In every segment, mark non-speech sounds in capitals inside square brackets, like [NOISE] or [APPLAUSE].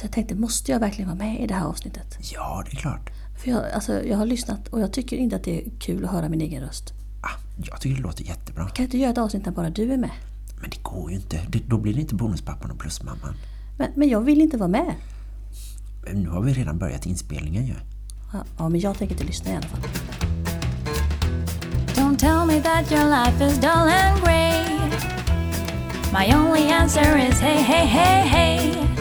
Alltså jag tänkte, måste jag verkligen vara med i det här avsnittet? Ja, det är klart. För jag, alltså, jag har lyssnat och jag tycker inte att det är kul att höra min egen röst. Ah, jag tycker det låter jättebra. Kan jag inte göra ett avsnitt där bara du är med? Men det går ju inte. Det, då blir det inte bonuspappan och plusmamman. Men, men jag vill inte vara med. Men nu har vi redan börjat inspelningen ju. Ja, ja, men jag tänker inte lyssna i alla fall. Don't tell me that your life is dull and grey. My only answer is hey, hey, hey, hey.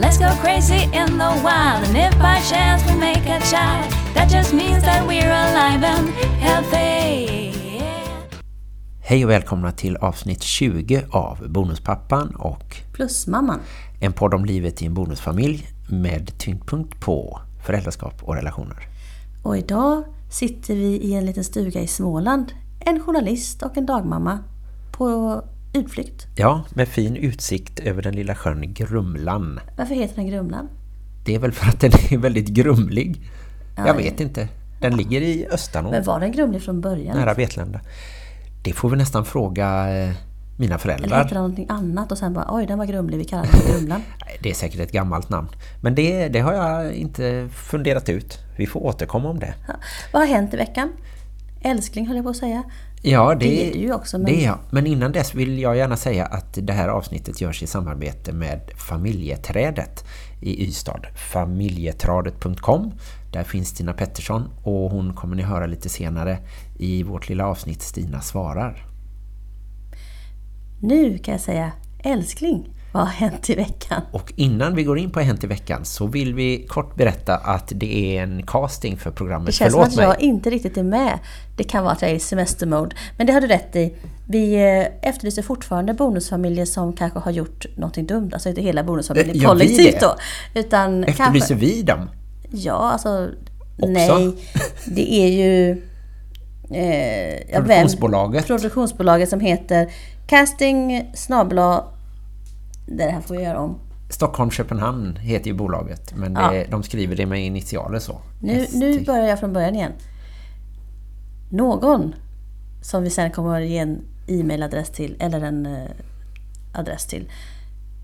Let's go crazy in the wild, and if by chance we make a child, that just means that we're alive and healthy. Hej och välkomna till avsnitt 20 av Bonuspappan och Plusmamman. en podd om livet i en bonusfamilj med tyngdpunkt på föräldraskap och relationer. Och idag sitter vi i en liten stuga i Småland. En journalist och en dagmamma på utflykt. Ja, med fin utsikt över den lilla sjön Grumlan. Varför heter den Grumlan? Det är väl för att den är väldigt grumlig. Ja, Jag det- vet inte. Den ligger i Östanå, Men var den grumlig från början? nära Vetlanda. Det får vi nästan fråga eh, mina Eller föräldrar. heter den någonting annat och sen bara oj den var grumlig, vi kallar den Grumlan. [LAUGHS] Det är säkert ett gammalt namn. Men det, det har jag inte funderat ut. Vi får återkomma om det. Ja. Vad har hänt i veckan? Älskling höll jag på att säga. Ja, det, Det är du ju också, men- Det är jag. Men innan dess vill jag gärna säga att det här avsnittet görs i samarbete med Familjeträdet i Ystad. Familjetradet.com Där finns Stina Pettersson och hon kommer ni höra lite senare i vårt lilla avsnitt Stina svarar. Nu kan jag säga älskling, vad har hänt i veckan? Och innan vi går in på Hänt i veckan så vill vi kort berätta att det är en casting för programmet Det känns som Förlåt att mig. jag inte riktigt är med. Det kan vara att jag är i semestermode. Men det har du rätt i. Vi eh, efterlyser fortfarande bonusfamiljer som kanske har gjort någonting dumt. Alltså inte hela bonusfamiljen Eh, vi kollektivt då. Utan Efterlyser kanske, vi dem? Ja, alltså Också? nej. [LAUGHS] Det är ju... Eh, ja, vem? Produktionsbolaget. Produktionsbolaget som heter Casting snabla Det här får vi göra om. Stockholm-Köpenhamn heter ju bolaget men Ja. det, de skriver det med initialer så. Nu, nu börjar jag från början igen. Någon som vi sen kommer att ge en e-mailadress till eller en eh, adress till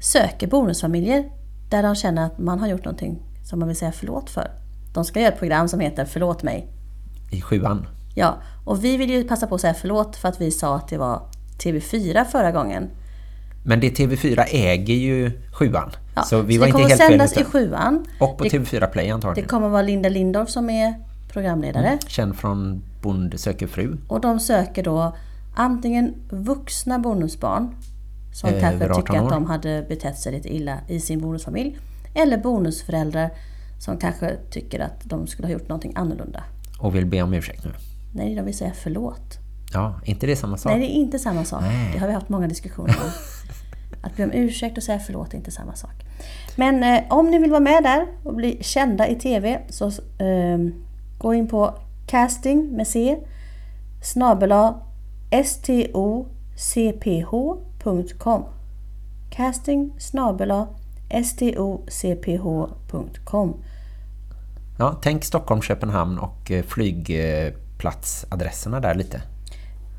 söker bonusfamiljer där de känner att man har gjort någonting som man vill säga förlåt för. De ska göra ett program som heter Förlåt mig. I sjuan. Ja, och vi vill ju passa på att säga förlåt för att vi sa att det var TV4 förra gången. Men det TV4 äger ju sjuan. Ja, så vi så var det inte kommer helt att fel sändas i sjuan. Och på det, TV4 Play det antagligen. kommer att vara Linda Lindorff som är programledare. Känd från Bonde söker fru. Och de söker då antingen vuxna bonusbarn som Över kanske 18 tycker att de hade betett sig lite illa i sin bonusfamilj. Eller bonusföräldrar som kanske tycker att de skulle ha gjort någonting annorlunda. Och vill be om ursäkt nu. Nej, de vill säga förlåt. Ja, inte det samma sak? Nej, det är inte samma sak. Nej. Det har vi haft många diskussioner om. [LAUGHS] Att be om ursäkt och säga förlåt är inte samma sak. Men eh, om ni vill vara med där och bli kända i TV så eh, gå in på casting med C snabela stocph.com casting snabela stocph.com Ja, tänk Stockholm-Köpenhamn och eh, flygplatsadresserna där lite.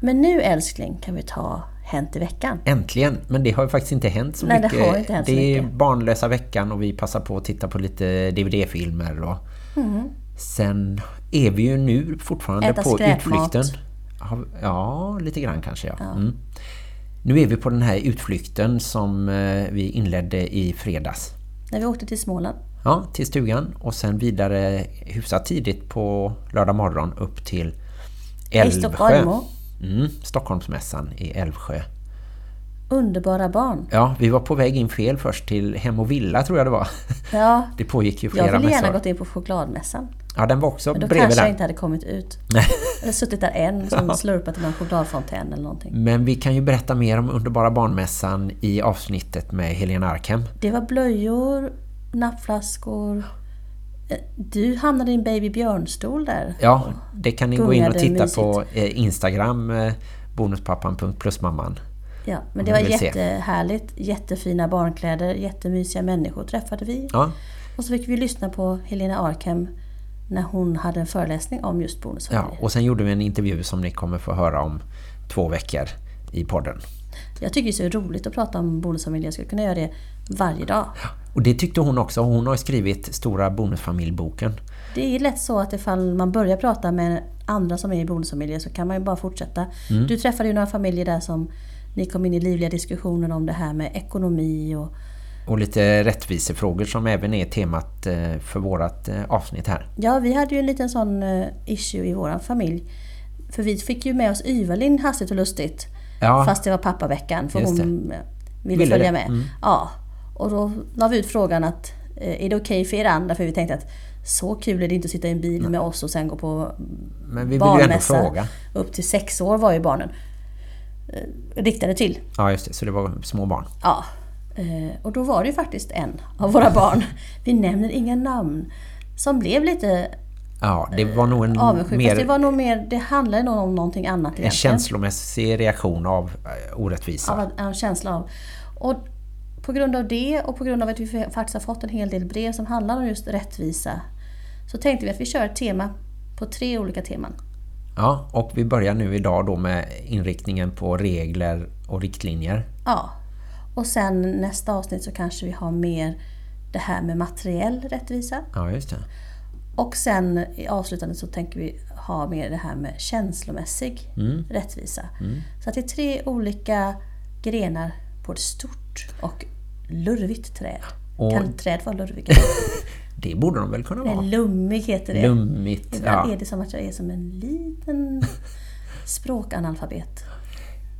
Men nu älskling kan vi ta Hänt i veckan. Äntligen, men det har ju faktiskt inte hänt så Nej, det mycket. har inte hänt så det är mycket. barnlösa veckan och vi passar på att titta på lite DVD-filmer. Och Mm. Sen är vi ju nu fortfarande Äta på utflykten. Ja, Ja, lite grann kanske ja. Mm. Nu är vi på den här utflykten som eh, vi inledde i fredags. När vi åkte till Småland. Ja, till stugan och sen vidare hyfsat tidigt på lördag morgon upp till Älvsjö. Stockholm. Mm, Stockholmsmässan i Älvsjö. Underbara barn. Ja, vi var på väg in fel först till Hem och Villa tror jag det var. Ja, [LAUGHS] Det pågick ju jag flera ville gärna mässor. gått in på chokladmässan. Ja, den var också Men då bredvid kanske jag den. inte hade kommit ut. [LAUGHS] Eller suttit där en [LAUGHS] som slurpat i någon chokladfontän eller någonting. Men vi kan ju berätta mer om Underbara barnmässan i avsnittet med Helena Arkhem. Det var blöjor, nappflaskor. Du hamnade i en baby björnstol där. Ja, det kan ni gå in och titta mysigt. på eh, Instagram eh, bonuspappan.plusmamman. Ja, men det var vill se. jättehärligt. Jättefina barnkläder, jättemysiga människor träffade vi. Ja, Och så fick vi lyssna på Helena Arkhem när hon hade en föreläsning om just ja, bonusfamiljer. och sen gjorde vi en intervju som ni kommer få höra om två veckor i podden. Jag tycker det är så roligt att prata om bonusfamiljer. Jag skulle kunna göra det varje dag. Och det tyckte hon också. Hon har skrivit Stora bonusfamiljboken. Det är lätt så att ifall man börjar prata med andra som är i bonusfamiljer så kan man ju bara fortsätta. Mm. Du träffade ju några familjer där som ni kom in i livliga diskussioner om det här med ekonomi och Och lite rättvisefrågor som även är temat eh, för vårat eh, avsnitt här. Ja, vi hade ju en liten sån eh, issue i våran familj. För vi fick ju med oss Yvalin hastigt och lustigt. Ja, Fast det var pappaveckan för Just hon eh, ville, Ville följa det, med. mm. Ja. Och då la vi ut frågan att eh, är det okej för er andra? För vi tänkte att så kul är det inte att sitta i en bil med oss och sen gå på men vi vill barnmässa. fråga. Upp till sex år var ju barnen eh, riktade till. Ja, just det. Så det var små barn. Ja. Eh, och då var det ju faktiskt en av våra barn, [LAUGHS] vi nämner inga namn, som blev lite Ja, det var nog en, avundsjuk. mer, Fast det var nog mer, det handlade nog om någonting annat en egentligen. känslomässig reaktion av orättvisa. Av en, en känsla av. Och på grund av det och på grund av att vi faktiskt har fått en hel del brev som handlar om just rättvisa så tänkte vi att vi kör ett tema på tre olika teman. Ja, och vi börjar nu idag då med inriktningen på regler och riktlinjer. Ja. Och sen nästa avsnitt så kanske vi har mer det här med materiell rättvisa. Ja, just det. Och sen i avslutandet så tänker vi ha mer det här med känslomässig Mm. rättvisa. Så att det är tre olika grenar på ett stort och lurvigt träd. Och- Kan träd vara lurviga? [LAUGHS] Det borde de väl kunna vara. lummig heter det. Lummigt. Ibland Ja. är det som att jag är som en liten [LAUGHS] språkanalfabet.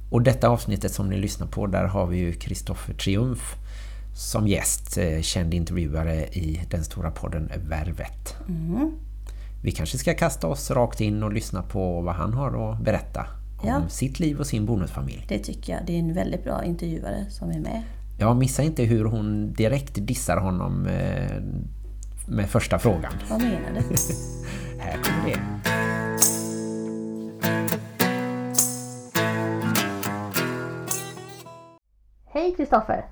Och detta avsnittet som ni lyssnar på, där har vi ju Kristoffer Triumf som gäst, eh, känd intervjuare i den stora podden Värvet. Mm. Vi kanske ska kasta oss rakt in och lyssna på vad han har att berätta om Ja. sitt liv och sin bonusfamilj. Det tycker jag. Det är en väldigt bra intervjuare som är med. Jag missar inte hur hon direkt dissar honom eh, med första frågan. Vad menar du? [LAUGHS] Här kommer det. Hej Kristoffer!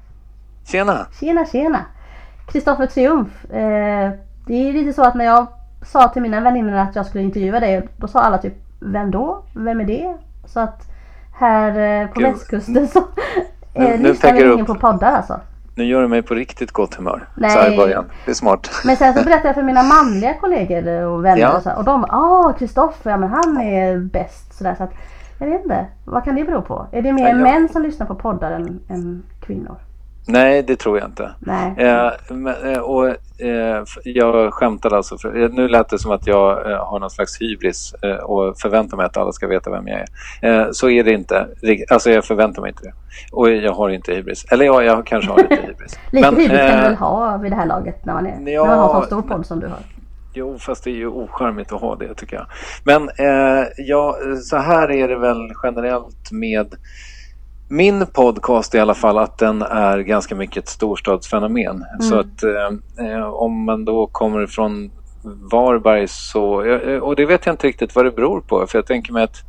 Tjena! Tjena tjena! Kristoffer Triumf. Eh, det är lite så att när jag sa till mina väninnor att jag skulle intervjua dig, då sa alla typ Vem då? Vem är det? Så att här eh, på västkusten så Nu- nu tänker du upp. på poddar alltså. Nu gör du mig på riktigt gott humör. Nej. Så här i början. Det är smart. Men sen så [LAUGHS] berättade jag för mina manliga kollegor och vänner Ja. och, så och de ah Kristoffer, ja men han är bäst sådär så att jag vet inte, vad kan det bero på? Är det mer Ja, män som lyssnar på poddar än, än kvinnor? Nej, det tror jag inte. Nej. Eh, men, eh, och, eh, jag skämtade alltså. För, eh, nu lät det som att jag eh, har någon slags hybris eh, och förväntar mig att alla ska veta vem jag är. Eh, så är det inte. Alltså jag förväntar mig inte det. Och jag har inte hybris. Eller ja, jag kanske har lite hybris. [LAUGHS] Lite Men, hybris kan eh, väl ha vid det här laget när man, är, ja, när man har så stor podd som du har? Jo, fast det är ju ocharmigt att ha det tycker jag. Men eh, ja, så här är det väl generellt med min podcast i alla fall att den är ganska mycket ett storstadsfenomen. Så att eh, eh, om man då kommer från Varberg så, eh, och det vet jag inte riktigt vad det beror på för jag tänker mig att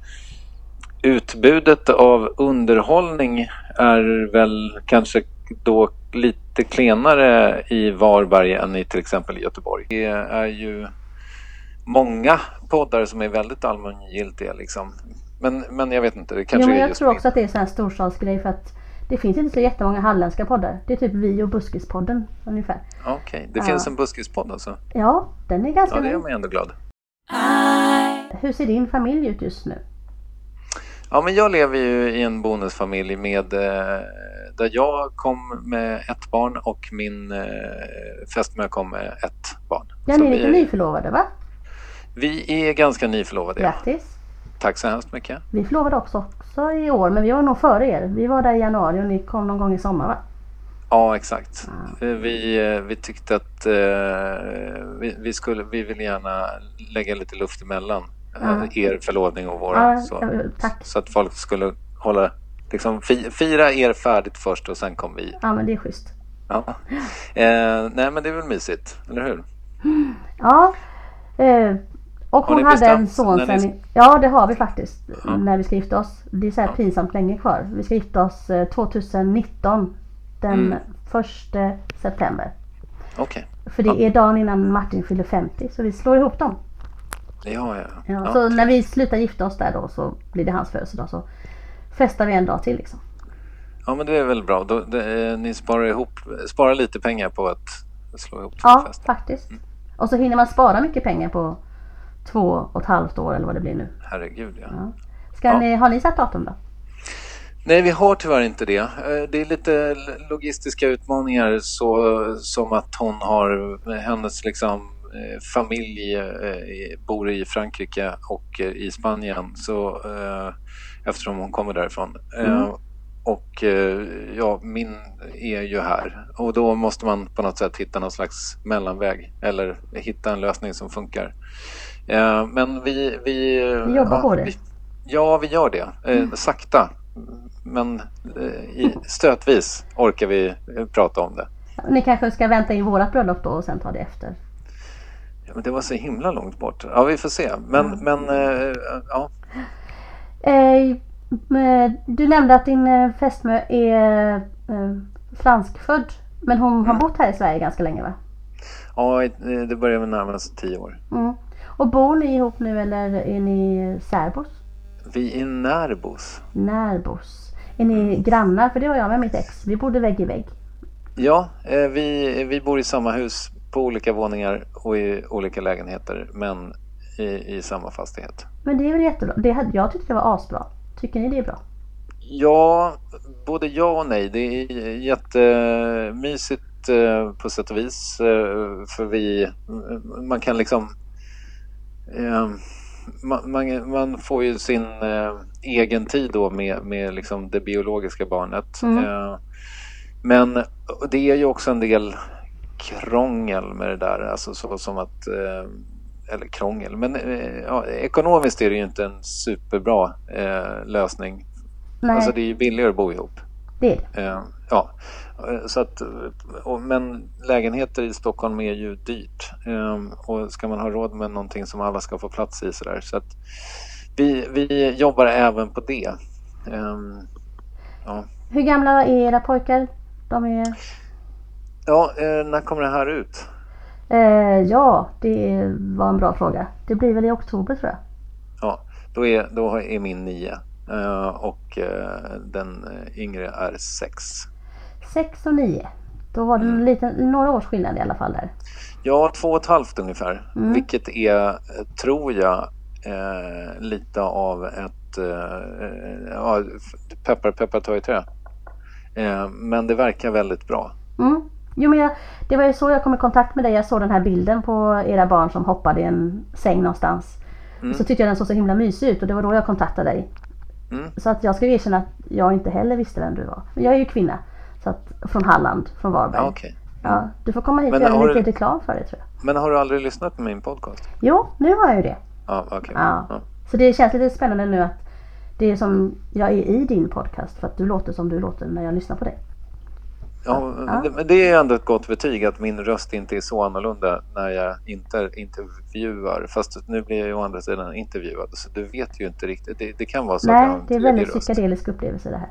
utbudet av underhållning är väl kanske då lite klenare i Varberg än i till exempel Göteborg. Det är ju många poddar som är väldigt allmängiltiga liksom. Men, men jag vet inte, det kanske Jo men är jag just tror min- också att det är en sån här storstadsgrej för att det finns inte så jättemånga halländska poddar. Det är typ vi och Buskispodden ungefär. Okej, det Ja. finns en buskispodd alltså. Ja, den är ganska Ja, det gör mig ändå glad. Hur ser din familj ut just nu? Ja, men jag lever ju i en bonusfamilj med eh, där jag kom med ett barn och min eh, fästmö kom med ett barn. Ja, ni är lite nyförlovade va? vi är ganska nyförlovade. Ja. Tack så hemskt mycket. Vi förlovade också, också i år men vi var nog före er. Vi var där i januari och ni kom någon gång i sommar va? Ja, exakt. Eh, Vi, eh, vi tyckte att eh, vi, vi, skulle, vi vill gärna lägga lite luft emellan Ja. er förlovning och våra. Ja, så, så att folk skulle hålla, liksom, fi, fira er färdigt först och sen kom vi. Ja men det är schysst. Ja. Eh, nej, men det är väl mysigt, eller hur? Ja. Eh, och hon ni hade en son ni sen. i- Ja det har vi faktiskt. Ja. När vi ska gifta oss. Det är så här pinsamt länge kvar. Vi ska gifta oss eh, 2019. Den Mm. första september. Okej. För det är dagen innan Martin fyller 50 så vi slår ihop dem. Ja, ja. Ja, ja. Så när vi slutar gifta oss där då så blir det hans födelsedag så festar vi en dag till liksom. Ja, men det är väl bra. Då, det, eh, ni sparar, ihop, sparar lite pengar på att slå ihop två Ja, fester. faktiskt. Och så hinner man spara mycket pengar på två och ett halvt år eller vad det blir nu. Herregud, ja. Ja. Ska Ja. ni, har ni satt datum då? Nej, vi har tyvärr inte det. Eh, Det är lite logistiska utmaningar så, som att hon har, hennes liksom eh, familj eh, bor i Frankrike och eh, i Spanien så, eh, eftersom hon kommer därifrån. Eh, Och eh, ja, min är ju här och då måste man på något sätt hitta någon slags mellanväg eller hitta en lösning som funkar. Eh, Men vi... Vi, Ni jobbar ja, på det? Vi, ja, vi gör det. Eh, sakta. Men eh, stötvis orkar vi prata om det. Ni kanske ska vänta in vårat bröllop då och sen ta det efter? Ja, men det var så himla långt bort. Ja, vi får se. Men, men eh, ja. Men du nämnde att din fästmö är franskfödd. Men hon Mm. har bott här i Sverige ganska länge va? ja, det börjar med närmare sig tio år. Mm. Och bor ni ihop nu eller är ni särbos? Vi är närbos. Närbos? Är ni grannar? För det var jag med mitt ex. Vi bodde vägg i vägg. Ja, eh, vi, vi bor i samma hus på olika våningar och i olika lägenheter men i, i samma fastighet. Men det är väl jättebra. Det jag tyckte det var asbra. Tycker ni det är bra? Ja, både ja och nej. Det är jättemysigt eh, på sätt och vis. eh, För vi, man kan liksom... eh, Man, man, man får ju sin eh, egen tid då med, med liksom det biologiska barnet. Mm. Eh, Men det är ju också en del krångel med det där. Alltså så som att... eh, Eller krångel, men eh, ja, ekonomiskt är det ju inte en superbra eh, lösning Nej, Alltså det är ju billigare att bo ihop. Det är det. Eh, ja, Eh, så att, och, men lägenheter i Stockholm är ju dyrt. Eh, och ska man ha råd med någonting som alla ska få plats i sådär. Så att vi, vi jobbar även på det. Eh, ja, Hur gamla är era pojkar? De är... ja eh, när kommer det här ut? Eh, ja, det var en bra fråga. Det blir väl i oktober tror jag. Ja, då är, då är min nio. Eh, och eh, den eh, yngre är sex. 6 och 9. Då var det en liten, några års skillnad i alla fall där. Ja, två och ett halvt ungefär. Mm. Vilket är, tror jag, eh, lite av ett... Eh, peppar, peppar, ta i trä. Eh, men det verkar väldigt bra. Mm. Jo, men jag, det var ju så jag kom i kontakt med dig. Jag såg den här bilden på era barn som hoppade i en säng någonstans. Mm. Så tyckte jag den såg så himla mysig ut och det var då jag kontaktade dig. Mm. Så att jag ska erkänna att jag inte heller visste vem du var. Men jag är ju kvinna. Så att, från Halland, från Varberg. Ja, okej. Ja, du får komma hit Men och göra lite du- reklam för det tror jag. Men har du aldrig lyssnat på min podcast? Jo, nu har jag ju det. Ja, okej. Ja. Ja. Så det känns lite spännande nu att det är som jag är i din podcast för att du låter som du låter när jag lyssnar på dig. Ja, men det- är ändå ett gott betyg att min röst inte är så annorlunda när jag inte intervjuar. Fast nu blir jag ju å andra sidan intervjuad så du vet ju inte riktigt. Det, det kan vara så att jag Nej, har en det är väldigt röst. psykedelisk upplevelse det här.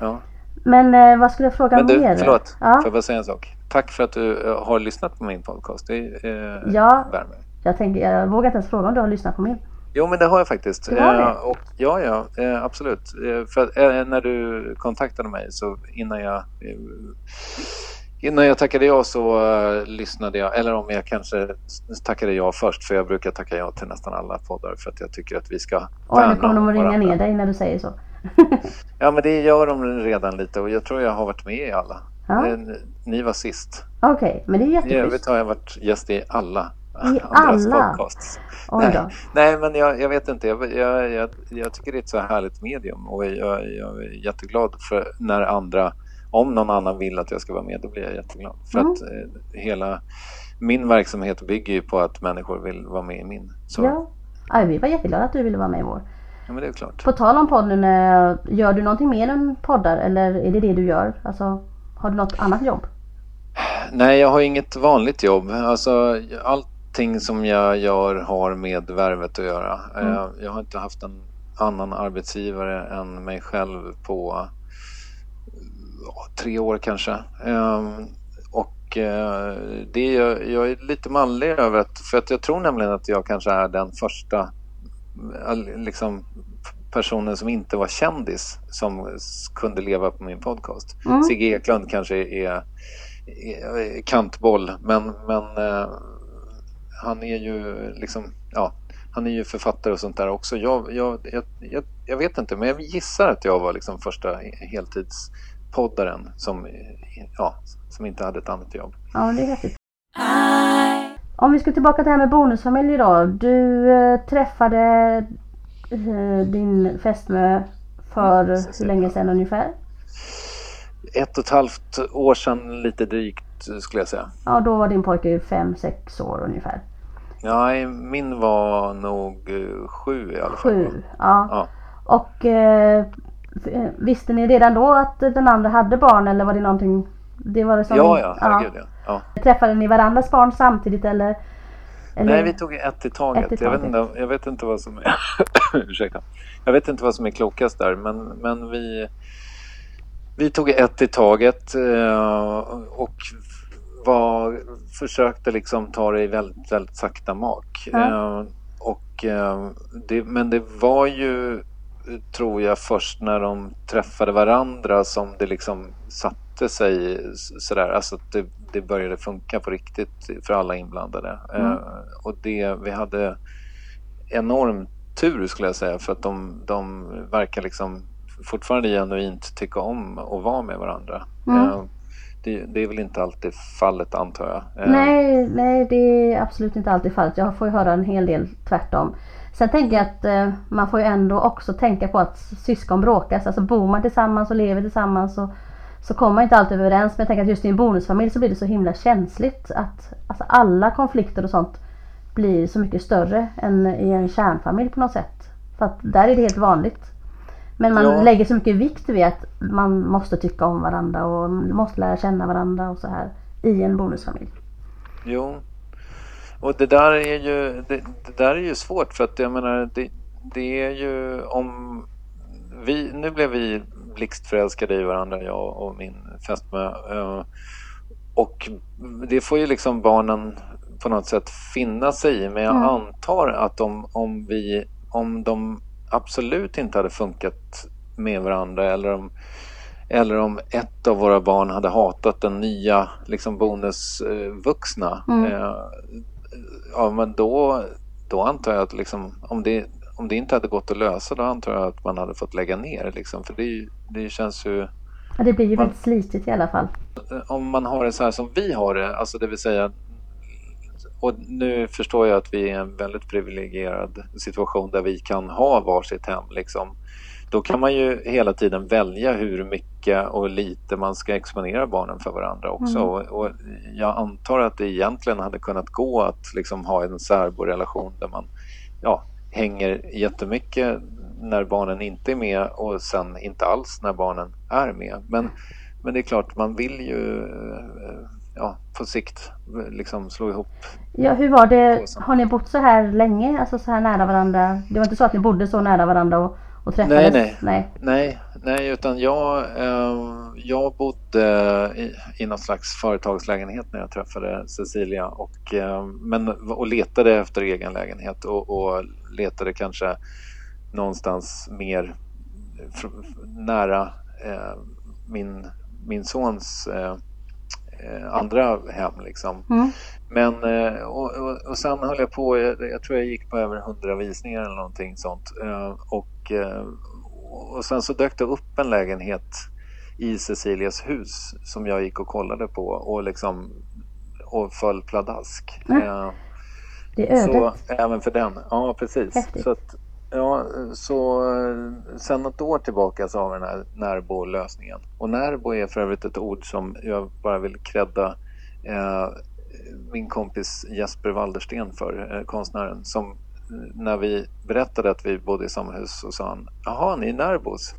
Ja. Men eh, vad skulle jag fråga Men du, mer? förlåt. Ja, Får jag bara säga en sak? Tack för att du eh, har lyssnat på min podcast. Det eh, Ja. värmer. jag, tänker, jag vågar inte ens fråga om du har lyssnat på min. Jo, men det har jag faktiskt. Du? Eh, och, ja, ja, eh, absolut. Eh, för eh, när du kontaktade mig så innan jag eh, Innan jag tackade ja så eh, lyssnade jag, eller om jag kanske tackade ja först, för jag brukar tacka ja till nästan alla poddar för att jag tycker att vi ska Oj, nu värna kommer de att ringa ner dig när du säger så. [LAUGHS] Ja, men det gör de redan lite och jag tror jag har varit med i alla. Ja. Ni var sist. Okej, men det är I jätteschysst. övrigt har jag varit gäst i alla I alla? podcasts. Nej, nej men jag, jag vet inte. Jag, jag, jag, jag tycker det är ett så härligt medium och jag, är jätteglad för när andra, om någon annan vill att jag ska vara med, då blir jag jätteglad. För Mm. att eh, hela min verksamhet bygger ju på att människor vill vara med i min. Så, ja. Ja. ja, vi var jätteglada att du ville vara med i vår. men det är klart. På tal om podden, gör du någonting mer än poddar eller är det det du gör? Alltså, har du något annat jobb? Nej, jag har inget vanligt jobb. Alltså, allting som jag gör har med värvet att göra. Mm. Eh, Jag har inte haft en annan arbetsgivare än mig själv på tre år kanske. Ehm, Och eh, det är, jag- jag är lite manlig över att, för att jag tror nämligen att jag kanske är den första liksom personen som inte var kändis som kunde leva på min podcast. Mm. Sigge Eklund kanske är, är kantboll men, men eh, han är ju liksom, ja, han är ju författare och sånt där också. Jag, jag, jag, jag, vet inte, men jag gissar att jag var liksom första heltidspoddaren som, ja, som inte hade ett annat jobb. Ja, det är häftigt. Om vi ska tillbaka till det här med bonusfamilj då. Du eh, träffade eh, din fästmö för hur Cecilia. länge sedan ungefär? Ett och ett halvt år sedan lite drygt skulle jag säga. Ja, då var din pojke 5-6 år ungefär. Ja, min var nog eh, sju i alla fall. Sju. Ja. Ja. Och eh, visste ni redan då att den andra hade barn eller var det någonting? Det var det som, Ja, ja, herregud ja. ja. Träffade ni varandras barn samtidigt eller? eller? Nej, vi tog ett i taget. Ett i Jag, vet taget. inte, jag vet inte vad som är... [COUGHS] Ursäkta. Jag vet inte vad som är klokast där, men, men vi... Vi tog ett i taget eh, och var, försökte liksom ta det i väldigt, väldigt sakta mak. Eh, och, eh, det, men det var ju, tror jag, först när de träffade varandra som det liksom satte sig sådär. Alltså att det, det började funka på riktigt för alla inblandade. Mm. Eh, och det, vi hade enorm tur skulle jag säga för att de, de verkar liksom fortfarande genuint tycka om att vara med varandra. Mm. Det, det är väl inte alltid fallet antar jag. Eh, nej, nej det är absolut inte alltid fallet. Jag får ju höra en hel del tvärtom. Sen tänker jag att eh, man får ju ändå också tänka på att syskon bråkas. Alltså bor man tillsammans och lever tillsammans så, så kommer man inte alltid överens. Men jag tänker att just i en bonusfamilj så blir det så himla känsligt att alltså alla konflikter och sånt blir så mycket större än i en kärnfamilj på något sätt. För att där är det helt vanligt. Men man Ja. lägger så mycket vikt vid att man måste tycka om varandra och måste lära känna varandra och så här i en bonusfamilj. Jo. Och det där är ju, det, det där är ju svårt för att jag menar det, det är ju om vi, nu blev vi blixtförälskade i varandra jag och min fästmö. eh, Och det får ju liksom barnen på något sätt finna sig i. Men jag Mm. antar att om, om vi, om de absolut inte hade funkat med varandra eller om eller om ett av våra barn hade hatat den nya liksom bonusvuxna. Mm. Eh, ja, men då, då antar jag att liksom, om, det, om det inte hade gått att lösa då antar jag att man hade fått lägga ner. Liksom, för det, det känns ju... Ja, det blir ju Man- väldigt slitigt i alla fall. Om man har det så här som vi har det, alltså det vill säga och nu förstår jag att vi är i en väldigt privilegierad situation där vi kan ha varsitt hem. Liksom. Då kan man ju hela tiden välja hur mycket och lite man ska exponera barnen för varandra också. Mm. Och, och jag antar att det egentligen hade kunnat gå att liksom ha en särborelation där man ja, hänger jättemycket när barnen inte är med och sen inte alls när barnen är med. Men, men det är klart, man vill ju eh, ja, på sikt liksom slå ihop Ja, hur var det? Har ni bott så här länge? Alltså så här nära varandra? Det var inte så att ni bodde så nära varandra och, och träffades? nej. nej. Nej, nej utan jag, eh, jag bodde i, i någon slags företagslägenhet när jag träffade Cecilia och, eh, men, och letade efter egen lägenhet och, och letade kanske någonstans mer nära eh, min, min sons eh, andra hem liksom. Mm. Men eh, och, och, och sen höll jag på, jag, jag tror jag gick på över 100 visningar eller någonting sånt. Eh, Och, eh, och sen så dök det upp en lägenhet i Cecilias hus som jag gick och kollade på och liksom och föll pladask. Mm. Eh, Det är Så ödet. även för den, ja precis. Häftigt. Så att, ja, så eh, sen något år tillbaka så har vi den här närbo-lösningen. Och närbo är för övrigt ett ord som jag bara vill credda eh, min kompis Jesper Waldersten för, eh, konstnären, som eh, när vi berättade att vi bodde i samma hus så sa han Jaha, ni är närbos?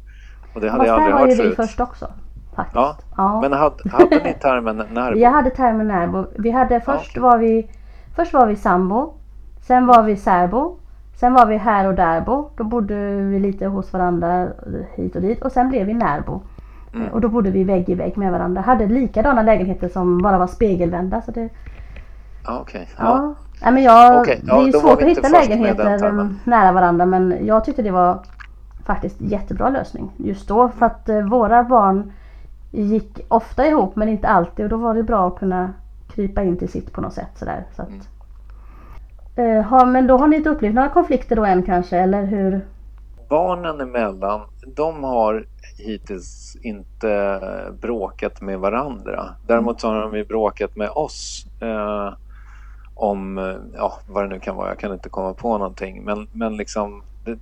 Och det hade Fast jag aldrig var ju hört vi förut. först också. Faktiskt. Ja, Ja. Men hade, hade ni termen närbo? Jag hade termen närbo. Vi hade först okej. var vi Först var vi sambo. Sen var vi särbo. Sen var vi här och därbo. Då bodde vi lite hos varandra hit och dit. Och sen blev vi närbo. Mm. Och då bodde vi vägg i vägg med varandra. Hade likadana lägenheter som bara var spegelvända. Så det, Ja, okej. ja. Ja. Men jag, Okej, ja, det är ju svårt att hitta lägenheter nära varandra. Men jag tyckte det var faktiskt jättebra lösning just då. För att eh, våra barn gick ofta ihop men inte alltid och då var det bra att kunna krypa in till sitt på något sätt sådär. Så att, eh, men då har ni inte upplevt några konflikter då än kanske eller hur? Barnen emellan, de har hittills inte bråkat med varandra. Däremot så har de ju bråkat med oss. Eh, om, eh, ja vad det nu kan vara, jag kan inte komma på någonting. Men, men liksom det,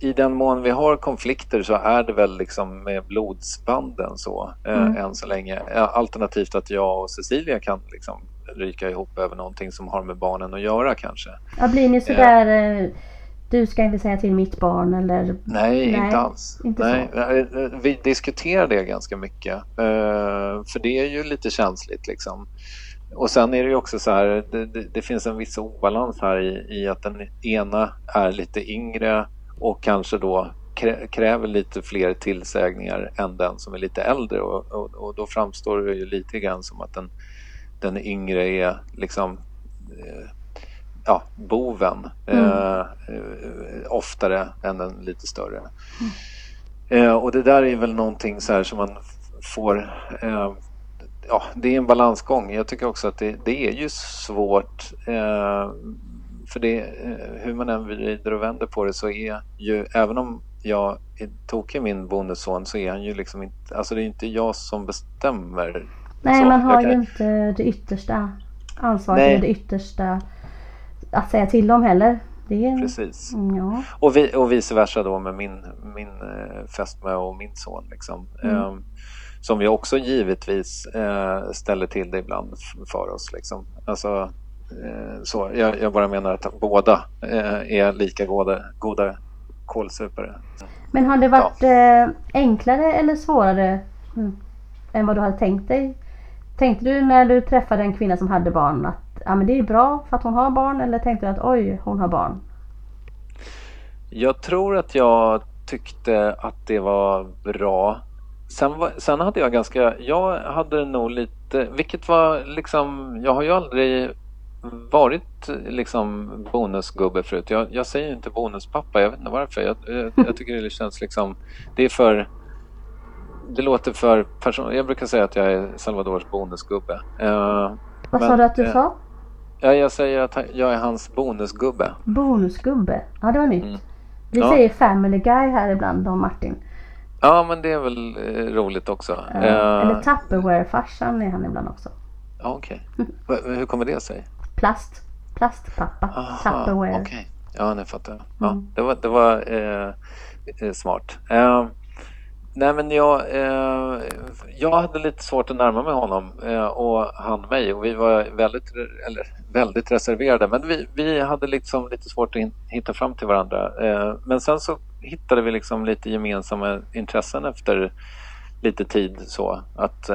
i den mån vi har konflikter så är det väl liksom med blodsbanden så eh, Mm. än så länge. Eh, Alternativt att jag och Cecilia kan liksom ryka ihop över någonting som har med barnen att göra kanske. Ja, blir ni sådär eh, du ska inte säga till mitt barn eller? Nej, Nej, inte alls. inte Nej, eh, Vi diskuterar det ganska mycket. eh, För det är ju lite känsligt liksom. Och sen är det ju också så här, det, det, det finns en viss obalans här i, i att den ena är lite yngre och kanske då krä, kräver lite fler tillsägningar än den som är lite äldre och, och, och då framstår det ju lite grann som att den, den yngre är liksom eh, ja, boven Mm. eh, eh, oftare än den lite större. Eh, och det där är väl någonting så här som man får eh, Ja, det är en balansgång. Jag tycker också att det, det är ju svårt eh, för det, eh, hur man än vrider och vänder på det så är ju, även om jag tokig min bonusson så är han ju liksom inte, alltså det är inte jag som bestämmer. Nej, Så, man har kan- ju inte det yttersta ansvaret Nej. det yttersta att säga till om heller. Det Precis. Mm, ja. Och, vi, och vice versa då med min, min eh, fästmö och min son. Liksom. Mm. Eh, som vi också givetvis eh, ställer till det ibland för oss. Liksom. Alltså, så, jag, jag bara menar att båda eh, är lika goda, goda kålsupare. Men har det varit eh, enklare eller svårare mm, än vad du hade tänkt dig? Tänkte du när du träffade en kvinna som hade barn att ja, men det är bra för att hon har barn eller tänkte du att oj, hon har barn? Jag tror att jag tyckte att det var bra. Sen, var, sen hade jag ganska, jag hade nog lite, vilket var liksom, jag har ju aldrig varit liksom bonusgubbe förut. Jag, jag säger inte bonuspappa, jag vet inte varför. Jag, jag, jag tycker det känns liksom, det är för, det låter för person. Jag brukar säga att jag är Salvadors bonusgubbe. Eh, Vad sa du att du eh, sa? ja, jag säger att jag är hans bonusgubbe. Bonusgubbe. Ja, det var nytt. Mm. Vi Ja. säger Family Guy här ibland om Martin. Ja, men det är väl eh, roligt också. Eh, Eller Tupperware-farsan är han ibland också. Ja, okej. Va- Hur kommer det sig? Plast. Plastpappa. Aha, Tupperware. Okej, ja nu fattar jag. Ja, Mm. Det var, det var eh, eh, smart. Eh, nej men jag, eh, jag hade lite svårt att närma mig honom eh, och han mig och vi var väldigt, eller, väldigt reserverade men vi, vi hade liksom lite svårt att hitta fram till varandra. Eh, men sen så hittade vi liksom lite gemensamma intressen efter lite tid så att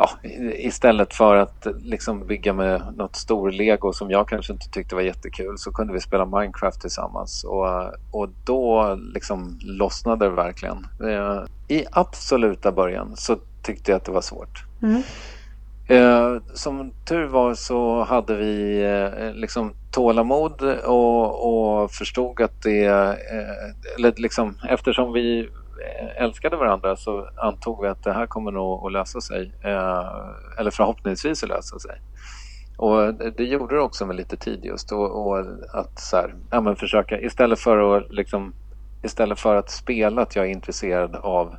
ja, istället för att liksom bygga med något stor lego som jag kanske inte tyckte var jättekul så kunde vi spela Minecraft tillsammans och, och då liksom lossnade det verkligen. Eh, I absoluta början så tyckte jag att det var svårt. Mm. Eh, som tur var så hade vi eh, liksom tålamod och, och förstod att det, eller liksom eftersom vi älskade varandra så antog vi att det här kommer nog att lösa sig. Eh, eller förhoppningsvis att lösa sig. Och det, gjorde det också med lite tid just och, och att så här, ja, men försöka istället för att liksom istället för att spela att jag är intresserad av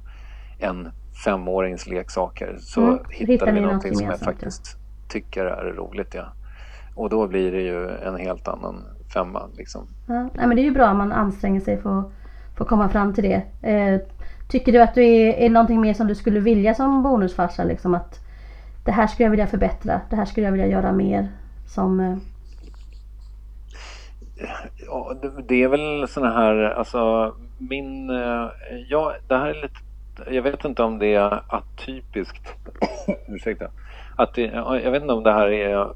en femårings leksaker så Mm. hittade Hittar vi någonting som jag faktiskt tycker är roligt. Ja. Och då blir det ju en helt annan femma. Liksom. Ja, nej, men det är ju bra om man anstränger sig för att få komma fram till det. Eh, tycker du att du är, är någonting mer som du skulle vilja som bonusfarsa? Liksom att det här skulle jag vilja förbättra, det här skulle jag vilja göra mer. Som, eh, Ja, det, är väl såna här, alltså min, eh, ja det här är lite, jag vet inte om det är atypiskt, [COUGHS] ursäkta, att det, jag vet inte om det här är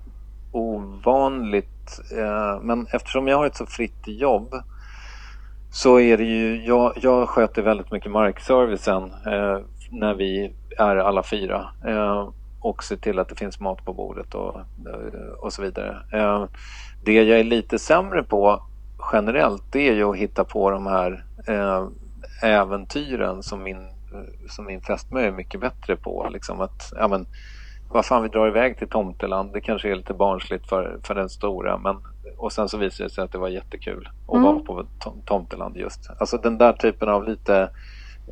ovanligt, eh, men eftersom jag har ett så fritt jobb så är det ju, jag, jag sköter väldigt mycket markservicen eh, när vi är alla fyra eh, och ser till att det finns mat på bordet och, eh, och så vidare. Eh, det jag är lite sämre på generellt det är ju att hitta på de här eh, äventyren som min, som min fästmö är mycket bättre på. Liksom att, ja, men, vad fan vi drar iväg till Tomteland, det kanske är lite barnsligt för, för den stora men och sen så visade det sig att det var jättekul att Mm. vara på Tom- Tomteland just. Alltså den där typen av lite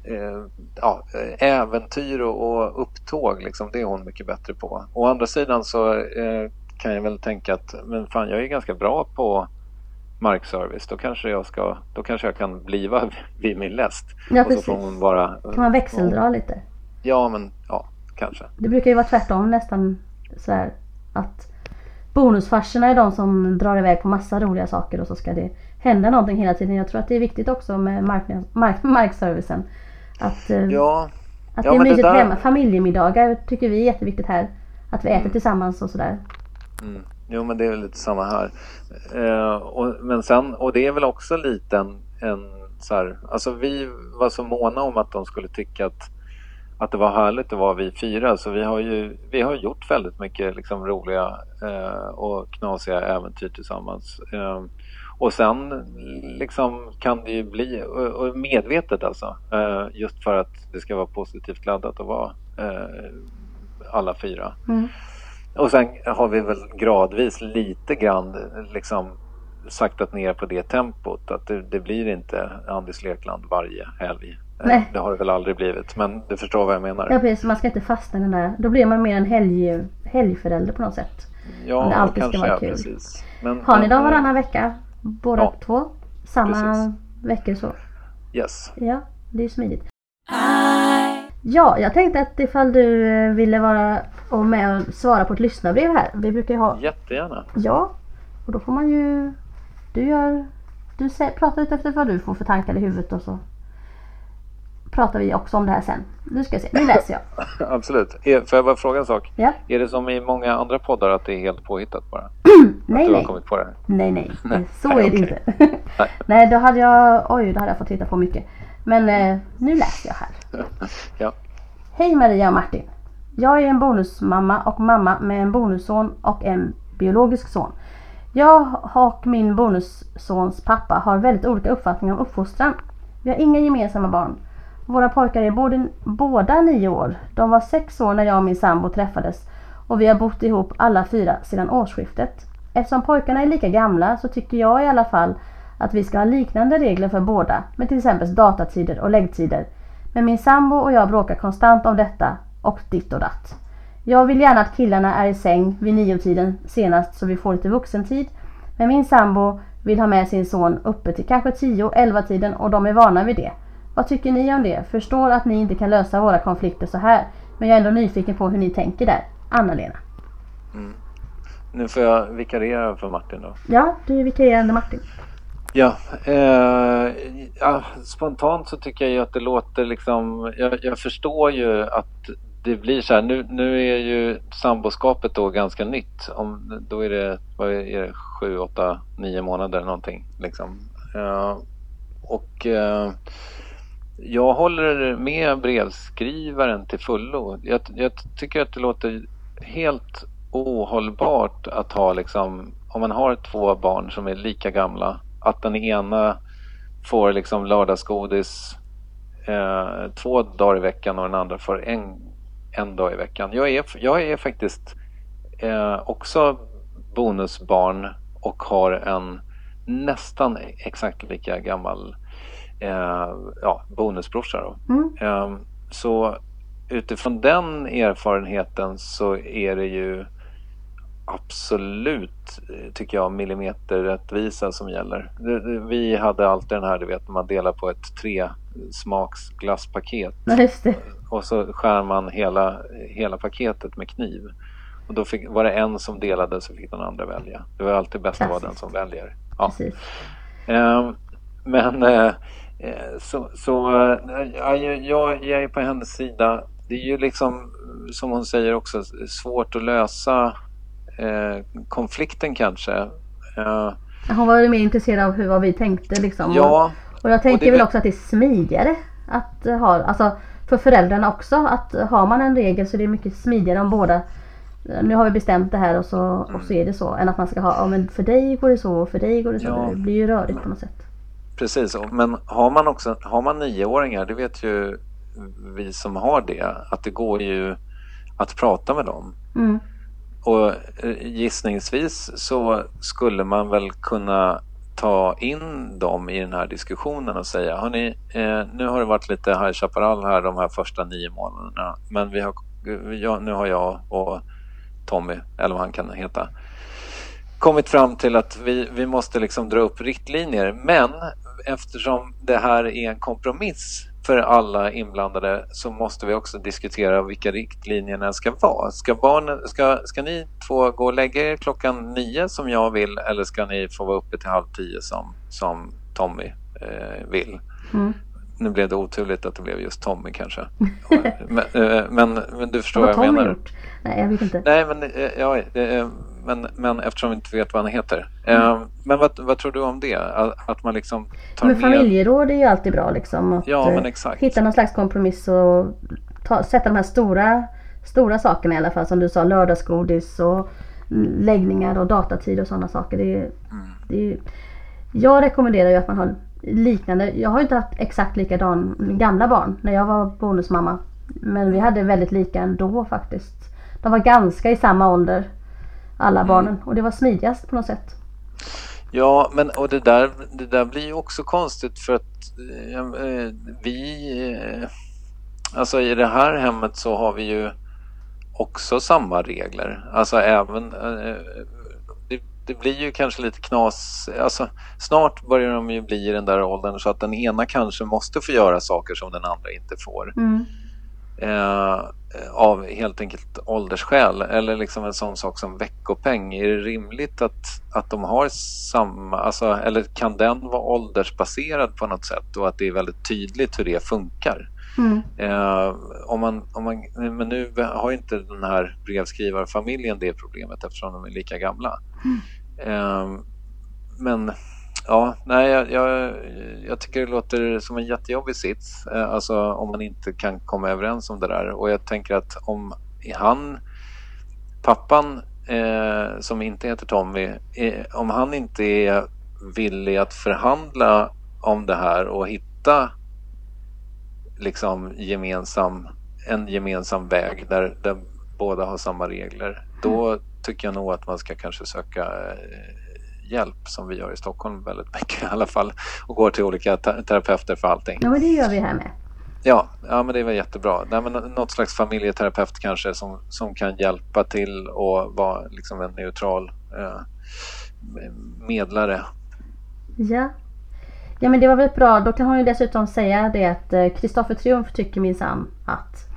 eh, ja, eh, äventyr och, och upptåg liksom, det är hon mycket bättre på. Å andra sidan så eh, kan jag väl tänka att men fan jag är ganska bra på markservice. Då kanske jag, ska, då kanske jag kan bliva [LAUGHS] vid min läst. Ja, och så får hon bara... Kan man växeldra lite? Ja, men ja, kanske. Det brukar ju vara tvärtom nästan så här att bonusfarserna är de som drar iväg på massa roliga saker och så ska det hända någonting hela tiden. Jag tror att det är viktigt också med marknads- mark, markservicen. Att, eh, Ja, att ja, det är men det mysigt där- hemma. Familjemiddagar tycker vi är jätteviktigt här. Att vi äter Mm. tillsammans och sådär. Mm. Jo, men det är väl lite samma här. Eh, och, men sen, och det är väl också lite en, en så här, alltså vi var så måna om att de skulle tycka att, att det var härligt att vara vi fyra. Så vi har ju vi har gjort väldigt mycket liksom, roliga eh, och knasiga äventyr tillsammans. Eh, och sen liksom kan det ju bli, och, och medvetet alltså, eh, just för att det ska vara positivt laddat att vara eh, alla fyra. Mm. Och sen har vi väl gradvis lite grann liksom saktat ner på det tempot. Att det, det blir inte Andys Lekland varje helg. Eh, Nej. Det har det väl aldrig blivit, men du förstår vad jag menar. Ja precis, man ska inte fastna i den där. Då blir man mer en helg, helgförälder på något sätt. Ja, det alltid ska kanske vara ja, kul. precis. Men, Har ni dem varannan vecka? Båda Ja. två? Samma Precis. veckor så? Yes. Ja, det är ju smidigt. Ja, jag tänkte att ifall du eh, ville vara och med och svara på ett lyssnarbrev här. Vi brukar ju ha... Jättegärna. Ja, och då får man ju... Du gör... Du pratar ut efter vad du får för tankar i huvudet och så pratar vi också om det här sen. Nu ska jag se, nu läser jag. [LAUGHS] Absolut. Är- Får jag bara fråga en sak? Ja. Är det som i många andra poddar att det är helt påhittat bara? [CLEARS THROAT] Nej, nej. kommit på det? Nej, nej. [LAUGHS] Nej, Så nej, är det inte. [LAUGHS] Nej. nej, då hade jag... Oj, då hade jag fått titta på mycket. Men eh, nu läser jag här. Ja. Hej Maria och Martin. Jag är en bonusmamma och mamma med en bonusson och en biologisk son. Jag och min bonussons pappa har väldigt olika uppfattningar om uppfostran. Vi har inga gemensamma barn. Våra pojkar är både, båda nio år. De var sex år när jag och min sambo träffades och vi har bott ihop alla fyra sedan årsskiftet. Eftersom pojkarna är lika gamla så tycker jag i alla fall att vi ska ha liknande regler för båda med till exempel datatider och läggtider. Men min sambo och jag bråkar konstant om detta och ditt och datt. Jag vill gärna att killarna är i säng vid niotiden senast så vi får lite vuxentid. Men min sambo vill ha med sin son uppe till kanske 10-11 tiden och de är vana vid det. Vad tycker ni om det? Förstår att ni inte kan lösa våra konflikter så här. Men jag är ändå nyfiken på hur ni tänker där. Anna-Lena. Nu får jag vikariera för Martin då. Ja, du är vikarierande Martin. Ja, eh, ja, spontant så tycker jag ju att det låter liksom, jag, jag förstår ju att det blir så här, nu, nu är ju samboskapet då ganska nytt. Om, då är det, vad är det, sju, åtta, nio månader någonting liksom. Eh, och eh, jag håller med brevskrivaren till fullo. Jag, jag tycker att det låter helt ohållbart att ha liksom, om man har två barn som är lika gamla, att den ena får liksom lördagsgodis eh, två dagar i veckan och den andra får en, en dag i veckan. Jag är, jag är faktiskt eh, också bonusbarn och har en nästan exakt lika gammal eh, ja, bonusbrorsa. Då. Mm. Ehm, Så utifrån den erfarenheten så är det ju absolut, eh, tycker jag, millimeterrättvisa som gäller. Vi hade alltid den här, du vet, man delar på ett tre smaks glasspaket Ja, just det. och så skär man hela, hela paketet med kniv. Och då fick, var det en som delade så fick den andra välja. Det var alltid bäst att vara den som väljer. Ja. Precis. Ehm, men eh, eh, så, så eh, ja, jag, jag är på hennes sida. Det är ju liksom, som hon säger också, svårt att lösa eh, konflikten kanske. Eh, Hon var ju mer intresserad av hur vad vi tänkte liksom. ja, Och jag tänker Och väl väl- också att det är smidigare att ha, alltså för föräldrarna också, att har man en regel så är det mycket smidigare om båda nu har vi bestämt det här och så, och så är det så. Än att man ska ha, ja men för dig går det så och för dig går det så. Ja. Det blir ju rörigt på något sätt. Precis, men har man också har man nioåringar, det vet ju vi som har det, att det går ju att prata med dem. Mm. Och eh, gissningsvis så skulle man väl kunna ta in dem i den här diskussionen och säga Hörrni, eh, nu har det varit lite High Chaparral här de här första nio månaderna men vi har, ja, nu har jag och Tommy, eller vad han kan heta, kommit fram till att vi, vi måste liksom dra upp riktlinjer men eftersom det här är en kompromiss för alla inblandade så måste vi också diskutera vilka riktlinjerna ska vara. Ska, barnen, ska, ska ni två gå och lägga er klockan nio som jag vill eller ska ni få vara uppe till halv tio som, som Tommy eh, vill? Mm. Nu blev det oturligt att det blev just Tommy kanske. [LAUGHS] men, eh, men, men du förstår Vad jag Tommy menar. gjort? Nej, jag vet inte. Nej, men, eh, ja, eh, men, men eftersom vi inte vet vad han heter. Eh, Men vad, vad tror du om det? Att att man liksom tar Men med... familjeråd är ju alltid bra liksom. Att Ja, men eh, exakt. hitta någon slags kompromiss och ta, sätta de här stora, stora sakerna i alla fall. Som du sa, lördagsgodis och läggningar och datatid och sådana saker. Det är, Mm. det är, jag rekommenderar ju att man har liknande. Jag har ju inte haft exakt likadan gamla barn när jag var bonusmamma. Men vi hade väldigt lika ändå faktiskt. De var ganska i samma ålder alla Mm. barnen och det var smidigast på något sätt. Ja, men och det där, det där blir ju också konstigt för att eh, eh, vi... Eh, alltså i det här hemmet så har vi ju också samma regler. Alltså även... Eh, det, det blir ju kanske lite knas. Alltså, snart börjar de ju bli i den där åldern så att den ena kanske måste få göra saker som den andra inte får. Mm. Eh, av helt enkelt åldersskäl eller liksom en sån sak som veckopeng. Är det rimligt att, att de har samma, alltså, eller kan den vara åldersbaserad på något sätt och att det är väldigt tydligt hur det funkar? Mm. Eh, om man, om man, men nu har ju inte den här brevskrivarfamiljen det problemet eftersom de är lika gamla. Eh, men ja, nej, jag, jag, jag tycker det låter som en jättejobbig sits. Eh, alltså om man inte kan komma överens om det där. Och jag tänker att om han, pappan eh, som inte heter Tommy, eh, om han inte är villig att förhandla om det här och hitta liksom gemensam, en gemensam väg där, där båda har samma regler. Då tycker jag nog att man ska kanske söka eh, hjälp som vi gör i Stockholm väldigt mycket i alla fall och går till olika te- terapeuter för allting. Ja men det gör vi här med. Ja, ja men det var jättebra. Nej, men något slags familjeterapeut kanske som, som kan hjälpa till och vara liksom en neutral eh, medlare. Ja. Ja men det var väl bra. Då kan hon ju dessutom säga det att eh, Kristoffer Triumf tycker minsann att...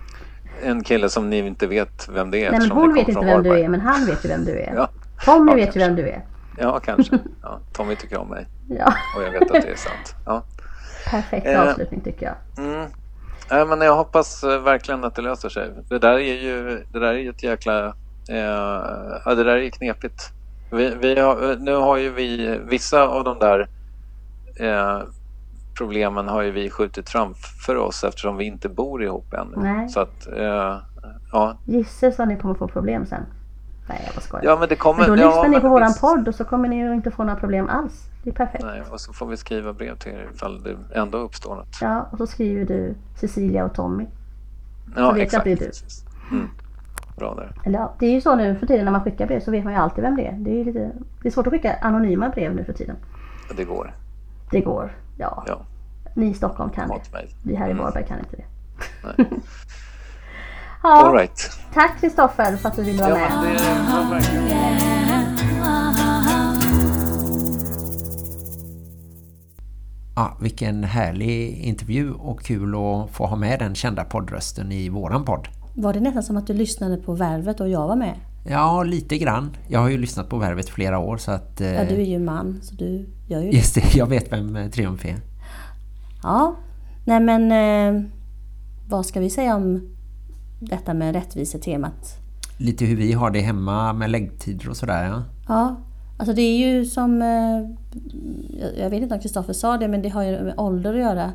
En kille som ni inte vet vem det är Nej men hon vet inte vem du Varberg. är men han vet ju vem du är. [LAUGHS] Ja, Tommy Ja, vet kanske. ju vem du är. Ja, kanske. Ja, Tommy tycker om mig Ja. och jag vet att det är sant. Ja. Perfekt Eh. avslutning tycker jag. Mm. Nej, men jag hoppas eh, verkligen att det löser sig. Det där är ju, det där är ju ett jäkla... Eh, ja, det där är ju knepigt. Vi, vi har, nu har ju vi... Vissa av de där eh, problemen har ju vi skjutit framför oss eftersom vi inte bor ihop ännu. Nej. Så att... Eh, ja. Gisses vad ni kommer få problem sen. Nej jag bara skojar. ja, men det kommer... men då ja, lyssnar ni på våran visst. podd och så kommer ni ju inte få några problem alls. Det är perfekt. Nej, och så får vi skriva brev till er ifall det ändå uppstår något. Ja och så skriver du Cecilia och Tommy. Ja, vet jag att det är du. Mm. Bra där. Eller ja, det är ju så nu för tiden när man skickar brev så vet man ju alltid vem det är. Det är, lite, det är svårt att skicka anonyma brev nu för tiden. Det går. Det går. Ja. Ja, Ni i Stockholm kan det. matmejl. Vi här i Mm. Varberg kan inte det. Nej. [LAUGHS] Ja, All right. tack Kristoffer för att du ville vara Ja, med. men det var verkligen... Ja, vilken härlig intervju och kul att få ha med den kända poddrösten i våran podd. Var det nästan som att du lyssnade på Värvet och jag var med? Ja, lite grann. Jag har ju lyssnat på Värvet flera år så att... eh, Ja, du är ju man så du gör ju. Just det, [LAUGHS] jag vet vem eh, Triumf är. Ja, nej men eh, vad ska vi säga om detta med rättvisetemat? Lite hur vi har det hemma med läggtider och sådär. Ja. Ja, alltså det är ju som... Eh, jag- jag vet inte om Kristoffer sa det men det har ju med ålder att göra.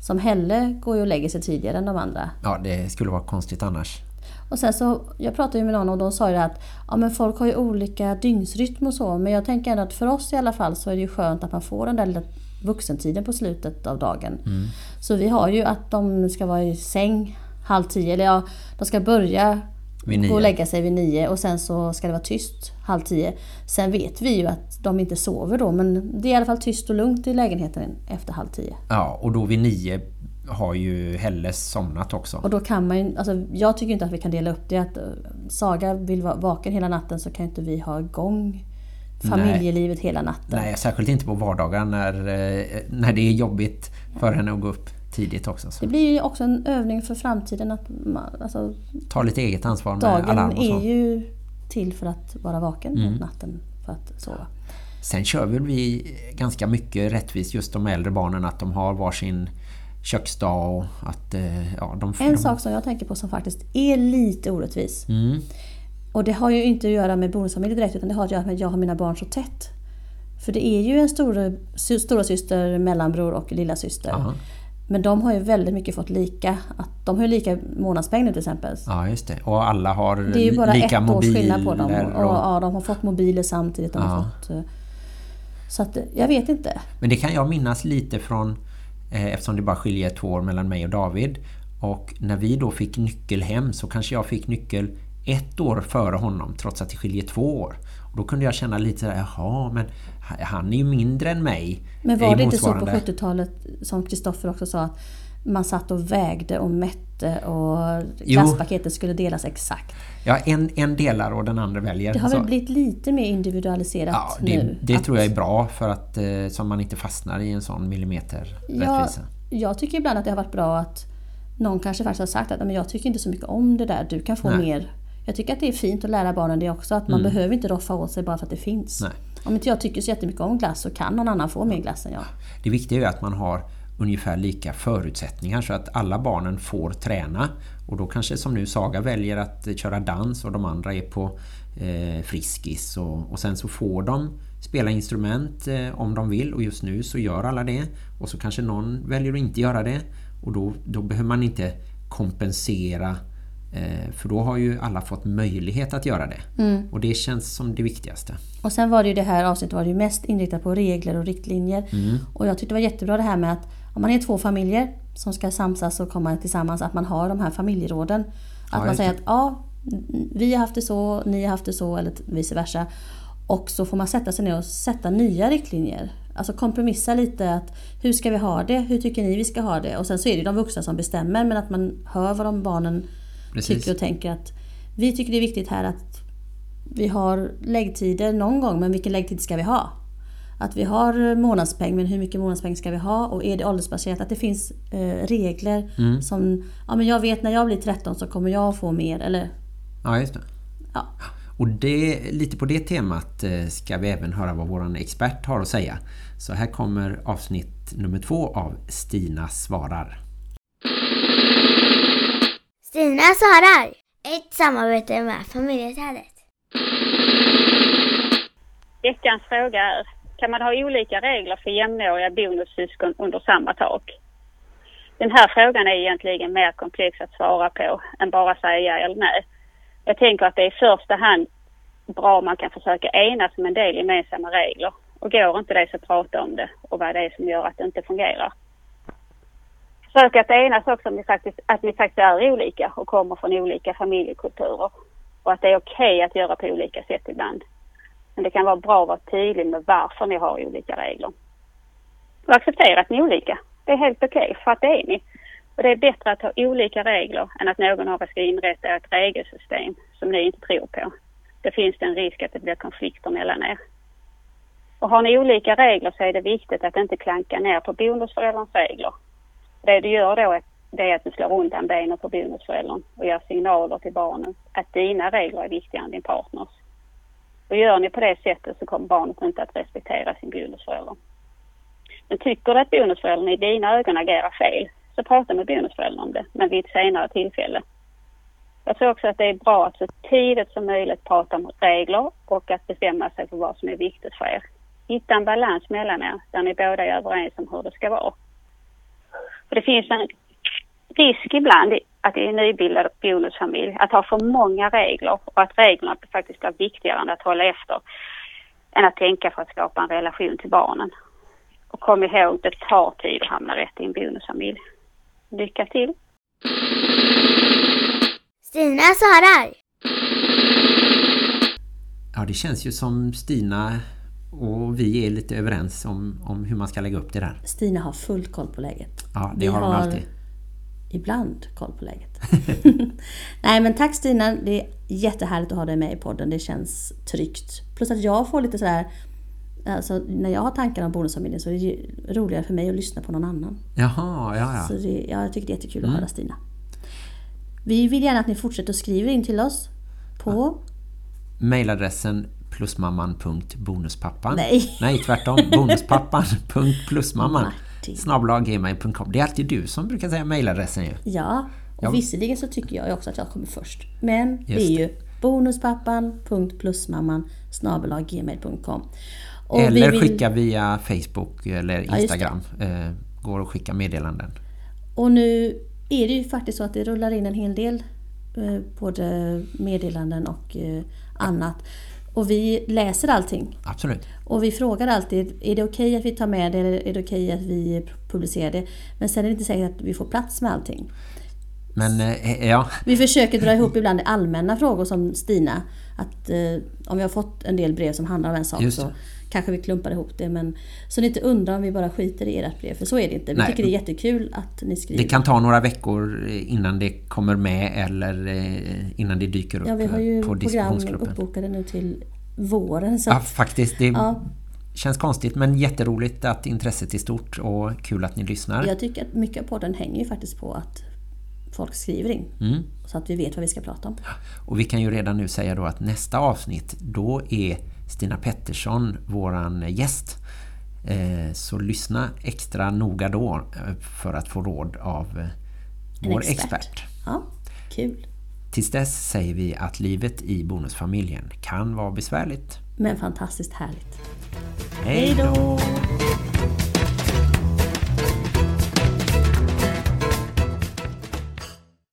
Som Helle går ju och lägger sig tidigare än de andra. ja, det skulle vara konstigt annars. Och sen så, jag pratade ju med någon och de sa ju att ja, men folk har ju olika dygnsrytm och så. Men jag tänker ändå att för oss i alla fall så är det ju skönt att man får den där lilla vuxentiden på slutet av dagen. Mm. Så vi har ju att de ska vara i säng halv tio, eller ja, de ska börja gå och lägga sig vid nio och sen så ska det vara tyst halv tio. Sen vet vi ju att de inte sover då men det är i alla fall tyst och lugnt i lägenheten efter halv tio. Ja, och då vid nio har ju Helles somnat också. Och då kan man ju, alltså jag tycker inte att vi kan dela upp det. Att eh, Saga vill vara vaken hela natten så kan inte vi ha igång familjelivet hela natten. Nej, särskilt inte på vardagar när, eh, när det är jobbigt för henne att gå upp tidigt också. Så. Det blir ju också en övning för framtiden att man, alltså, Ta lite eget ansvar med dagen alarm och så. är ju till för att vara vaken Mm. natten för att sova. Sen kör väl vi ganska mycket rättvist just de äldre barnen att de har varsin köksdag och att eh, ja, de... En de, sak som jag tänker på som faktiskt är lite orättvis. Mm, Och det har ju inte att göra med bonusfamilj direkt utan det har att göra med att jag har mina barn så tätt. För det är ju en stora, stora syster, mellanbror och lilla syster. aha. Men de har ju väldigt mycket fått lika. Att de har ju lika månadspeng nu till exempel. Ja, just det. Och alla har Det är ju bara lika ett års mobiler. skillnad på dem. Och, Och, ja, de har fått mobiler samtidigt. De har Ja. fått, eh, så att, eh, jag vet inte. Men det kan jag minnas lite från eh, eftersom det bara skiljer två år mellan mig och David. Och när vi då fick nyckel hem så kanske jag fick nyckel ett år före honom trots att det skiljer två år. Och då kunde jag känna lite sådär, jaha men han är ju mindre än mig. Men var det inte så på motsvarande- 70-talet som Kristoffer också sa att man satt och vägde och mätte och Jo. glasspaketet skulle delas exakt. Ja, en, en delar och den andra väljer. Det har Så- väl blivit lite mer individualiserat Ja, det, nu. det att- tror jag är bra för att eh, så man inte fastnar i en sån millimeter Ja, jag tycker ibland att det har varit bra att någon kanske faktiskt har sagt att "Men jag tycker inte så mycket om det där, du kan få Nej. mer. Jag tycker att det är fint att lära barnen det också, att man Mm. behöver inte roffa åt sig bara för att det finns. Nej. Om inte jag tycker så jättemycket om glass så kan någon annan få mer glass än jag. Det viktiga är att man har ungefär lika förutsättningar så att alla barnen får träna. Och då kanske som nu Saga väljer att köra dans och de andra är på eh, friskis. Och, och sen så får de spela instrument eh, om de vill och just nu så gör alla det. Och så kanske någon väljer att inte göra det. Och då, då behöver man inte kompensera eh, för då har ju alla fått möjlighet att göra det. Mm. Och det känns som det viktigaste. Och sen var det ju det här avsnittet var det ju mest inriktat på regler och riktlinjer. Mm. Och jag tyckte det var jättebra det här med att om man är två familjer som ska samsas och komma tillsammans, att man har de här familjeråden. Att Ja, man säger att ja, vi har haft det så, ni har haft det så eller vice versa. Och så får man sätta sig ner och sätta nya riktlinjer. Alltså kompromissa lite att hur ska vi ha det? Hur tycker ni vi ska ha det? Och sen så är det ju de vuxna som bestämmer men att man hör vad de barnen Precis. tycker och tänker att vi tycker det är viktigt här att vi har läggtider någon gång, men vilken läggtid ska vi ha? Att vi har månadspeng, men hur mycket månadspeng ska vi ha? Och är det åldersbaserat? Att det finns eh, regler Mm. som, ja men jag vet när jag blir 13 så kommer jag få mer, eller Ja, just det. ja. Och det, lite på det temat eh, ska vi även höra vad vår expert har att säga. Så här kommer avsnitt nummer två av Stina svarar. Stina svarar. Ett samarbete med familjeträdet. Veckans fråga är, kan man ha olika regler för jämnåriga bonussyskon under samma tak? Den här frågan är egentligen mer komplex att svara på än bara säga ja eller nej. Jag tänker att det är i första hand bra om man kan försöka enas om en del gemensamma regler. Och går inte det så prata om det och vad det är som gör att det inte fungerar. Försök att enas också om faktiskt, att ni faktiskt är olika och kommer från olika familjekulturer. Och att det är okej att göra på olika sätt ibland. Men det kan vara bra att vara tydlig med varför ni har olika regler. Och acceptera att ni är olika. Det är helt okej, för att det är ni. Och det är bättre att ha olika regler än att någon av er ska inrätta ett regelsystem som ni inte tror på. Det finns det en risk att det blir konflikter mellan er. Och har ni olika regler så är det viktigt att inte klanka ner på bonusförälderns regler. Det du gör då är, det är att du slår undan benen på bonusföräldern och ger signaler till barnen att dina regler är viktigare än din partners. Och gör ni på det sättet så kommer barnet inte att respektera sin bonusförälder. Men tycker du att bonusföräldern i dina ögon agerar fel så prata med bonusföräldern om det, men vid ett senare tillfälle. Jag tror också att det är bra att så tidigt som möjligt prata om regler och att bestämma sig för vad som är viktigt för er. Hitta en balans mellan er där ni båda är överens om hur det ska vara. För det finns en risk ibland i att det är en nybildad bonusfamilj, att ha för många regler och att reglerna faktiskt blir viktigare än att hålla efter än att tänka för att skapa en relation till barnen. Och kom ihåg, det tar tid att hamna rätt i en bonusfamilj. Lycka till! Stina svarar. Ja, det känns ju som Stina och vi är lite överens om, om hur man ska lägga upp det där. Stina har full koll på läget. Ja, det Vi har hon alltid. ibland koll på läget. [LAUGHS] Nej men tack Stina, det är jättehärligt att ha dig med i podden. Det känns tryggt. Plus att jag får lite sådär, alltså när jag har tankar om bonusfamiljen så är det roligare för mig att lyssna på någon annan. Jaha, ja, ja. Så det, ja, jag tycker det är jättekul att höra Stina. Vi vill gärna att ni fortsätter att skriva in till oss på... Mailadressen plusmamman.bonuspappan Nej. Nej, tvärtom. Bonuspappan.plusmamman [LAUGHS] snabblaggmail.com Det är alltid du som brukar säga mailadressen ju. Ja, och Ja. visserligen så tycker jag också att jag kommer först. Men det Just är ju bonuspappan.plusmamman gmail.com Och vi Eller vill- skicka via Facebook eller det. Instagram. eh, går att skicka meddelanden. Och nu är det ju faktiskt så att det rullar in en hel del eh, både meddelanden och eh, annat. Och vi läser allting. Absolut. Och vi frågar alltid, är det okej att vi tar med det eller är det okej att vi publicerar det? Men sen är det inte säkert att vi får plats med allting. Men eh, ja, Vi försöker dra ihop ibland allmänna frågor som Stina. Att eh, om vi har fått en del brev som handlar om en sak så. Kanske vi klumpar ihop det. Men, så ni inte undrar om vi bara skiter i ert brev. För så är det inte. Vi Nej. tycker det är jättekul att ni skriver. det kan ta några veckor innan det kommer med eller eh, innan det dyker upp Ja, vi har ju på program diskussionsgruppen. uppbokade nu till våren. Så Ja, faktiskt. Det Ja. känns konstigt men jätteroligt att intresset är stort och kul att ni lyssnar. jag tycker att mycket av podden hänger ju faktiskt på att folk skriver in. Mm. Så att vi vet vad vi ska prata om. Och vi kan ju redan nu säga då att nästa avsnitt då är Stina Pettersson våran gäst. Eh, Så lyssna extra noga då eh, för att få råd av eh, vår expert. expert. Ja, kul. Tills dess säger vi att livet i bonusfamiljen kan vara besvärligt. Men fantastiskt härligt. Hej då!